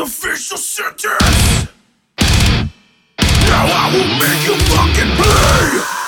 official sentence! Now I will make you fucking pay!